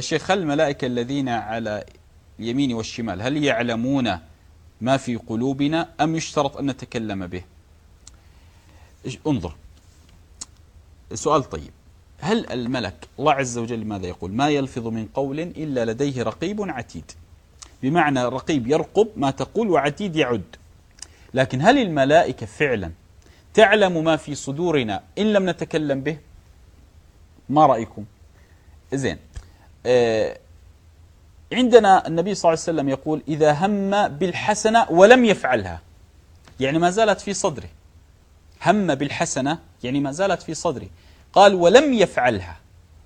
الشيخ هل الملائكة الذين على اليمين والشمال هل يعلمون ما في قلوبنا أم يشترط أن نتكلم به؟ انظر. سؤال طيب. هل الملك الله عز وجل ماذا يقول؟ ما يلفظ من قول إلا لديه رقيب عتيد. بمعنى رقيب يرقب ما تقول وعتيد يعد. لكن هل الملائكة فعلا تعلم ما في صدورنا إن لم نتكلم به؟ ما رأيكم؟ زين. عندنا النبي صلى الله عليه وسلم يقول إذا هم بالحسنة ولم يفعلها. يعني ما زالت في صدره. هم بالحسنة يعني ما زالت في صدره. قال ولم يفعلها.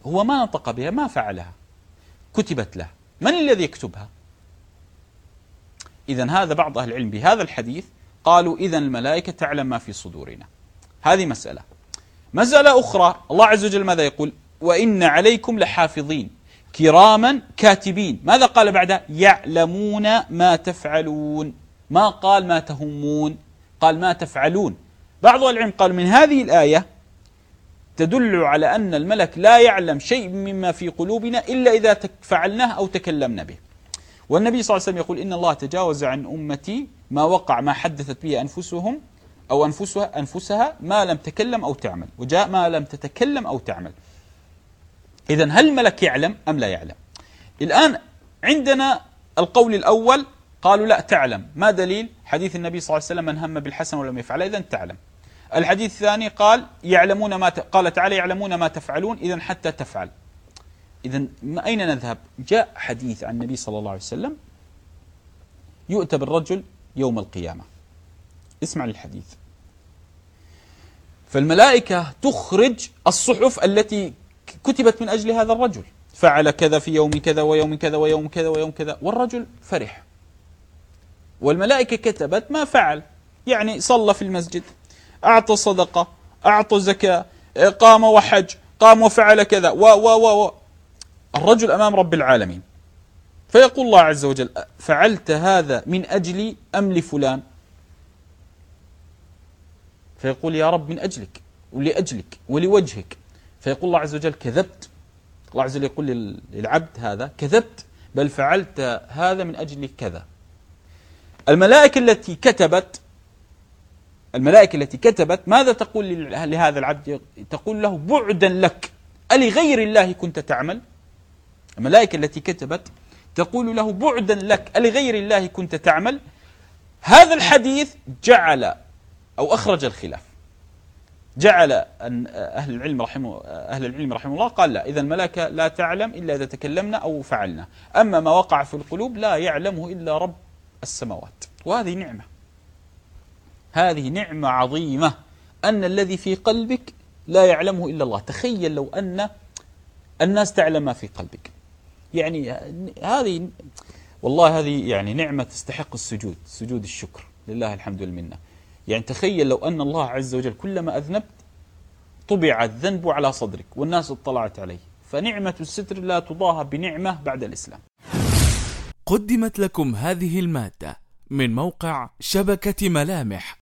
هو ما نطق بها ما فعلها. كتبت له. من الذي يكتبها؟ إذا هذا بعض أهل العلم بهذا الحديث قالوا إذا الملائكة تعلم ما في صدورنا. هذه مسألة. مسألة أخرى الله عز وجل ماذا يقول؟ وإن عليكم لحافظين. كراما كاتبين. ماذا قال بعدها يعلمون ما تفعلون. ما قال ما تهمون؟ قال ما تفعلون. بعض العلم قال من هذه الآية تدل على أن الملك لا يعلم شيء مما في قلوبنا إلا إذا فعلناه أو تكلمنا به. والنبي صلى الله عليه وسلم يقول إن الله تجاوز عن أمتي ما وقع ما حدثت به أنفسهم أو أنفسها, أنفسها ما لم تكلم أو تعمل وجاء ما لم تتكلم أو تعمل. إذا هل الملك يعلم أم لا يعلم؟ الآن عندنا القول الأول قالوا لا تعلم. ما دليل؟ حديث النبي صلى الله عليه وسلم من هم بالحسن ولم يفعل. إذا تعلم. الحديث الثاني قال يعلمون ما ت... قال تعالى يعلمون ما تفعلون إذا حتى تفعل. إذا أين نذهب؟ جاء حديث عن النبي صلى الله عليه وسلم يؤتى بالرجل يوم القيامة. اسمع الحديث فالملائكة تخرج الصحف التي كتبت من أجل هذا الرجل. فعل كذا في يوم كذا ويوم كذا ويوم كذا ويوم كذا. والرجل فرح. والملائكة كتبت ما فعل. يعني صلى في المسجد أعطى صدقة أعطى زكاة قام وحج قام وفعل كذا و و و, الرجل أمام رب العالمين. فيقول الله عز وجل فعلت هذا من أجلي أم لفلان فيقول يا رب من أجلك ولأجلك ولوجهك. فيقول الله عز وجل كذبت. الله عز وجل يقول للعبد هذا كذبت بل فعلت هذا من أجل كذا. الملائكة التي كتبت الملائكة التي كتبت ماذا تقول لهذا العبد؟ تقول له بعدا لك. ألغير الله كنت تعمل؟ الملائكة التي كتبت تقول له بعدا لك. ألغير الله كنت تعمل؟ هذا الحديث جعل أو أخرج الخلاف. جعل أن أهل العلم رحمه أهل العلم رحمه الله قال لا إذا الملائكة لا تعلم إلا إذا تكلمنا أو فعلنا. أما ما وقع في القلوب لا يعلمه إلا رب السماوات. وهذه نعمة. هذه نعمة عظيمة. أن الذي في قلبك لا يعلمه إلا الله. تخيل لو أن الناس تعلم ما في قلبك. يعني هذه والله هذه يعني نعمة تستحق السجود سجود الشكر. لله الحمد والمنة. يعني تخيل لو أن الله عز وجل كلما أذنبت طبع الذنب على صدرك والناس اطلعت عليه. فنعمة الستر لا تضاهى بنعمة بعد الإسلام. قدمت لكم هذه المادة من موقع شبكة ملامح.